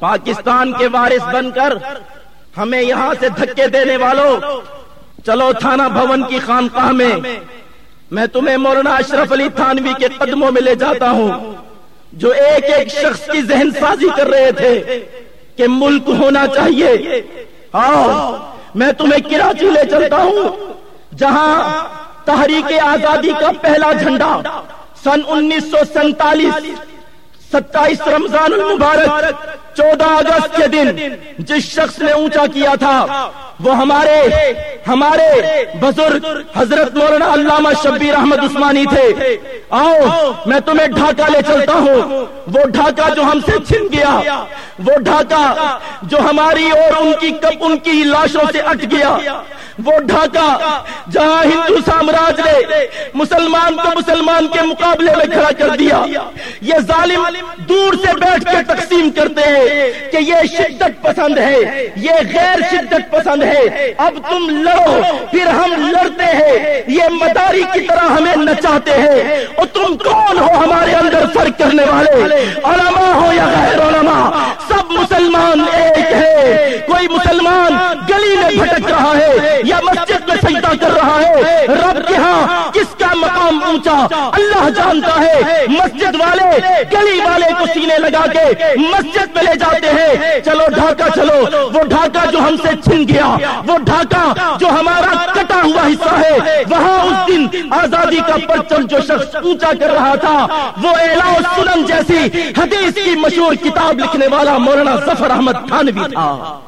پاکستان کے وارث بن کر ہمیں یہاں سے دھکے دینے والوں، چلو تھانہ بھون کی خانقاہ میں میں تمہیں مولانا اشرف علی تھانوی کے قدموں میں لے جاتا ہوں، جو ایک ایک شخص کی ذہن سازی کر رہے تھے کہ ملک ہونا چاہیے۔ آؤ، میں تمہیں کراچی لے چلتا ہوں، جہاں تحریک آزادی کا پہلا جھنڈا سن انیس سو سینتالیس، ستائیس رمضان المبارک چودہ اگست کے دن جس شخص نے اونچا کیا تھا وہ ہمارے ہمارے بزرگ حضرت مولانا علامہ شبیر احمد عثمانی تھے۔ آؤ، میں تمہیں ڈھاکہ لے چلتا ہوں۔ وہ ڈھاکہ جو ہم سے چھن گیا، وہ ڈھاکہ جو ہماری اور ان کی ان کی لاشوں سے اٹ گیا۔ وہ ڈھاکہ جہاں ہندو سامراج نے مسلمان کو مسلمان کے مقابلے میں کھڑا کر دیا۔ یہ ظالم دور سے بیٹھ کے تقسیم کرتے ہیں کہ یہ شدت پسند ہے، یہ غیر شدت پسند ہے اب تم لڑو، پھر ہم لڑتے ہیں۔ یہ مداری کی طرح ہمیں نچاتے ہیں۔ اور تم کون ہو ہمارے اندر فرق کرنے والے؟ علماء ہو یا غیر علماء؟ سب مسلمان ایک ہے کوئی مسلمان گلی میں بھٹک رہا ہے یا مسجد میں سجدہ کر رہا ہے۔ رب مقام اونچا، اللہ جانتا ہے، مسجد والے، گلی والے کو سینے لگا کے مسجد میں لے جاتے ہیں۔ چلو ڈھاکہ چلو، وہ ڈھاکہ جو ہم سے چھن گیا، وہ ڈھاکہ جو ہمارا کٹا ہوا حصہ ہے، وہاں اس دن آزادی کا پرچم جو شخص اونچا کر رہا تھا، وہ اعلا سنن جیسی حدیث کی مشہور کتاب لکھنے والا مولانا ظفر احمد خانوی تھا۔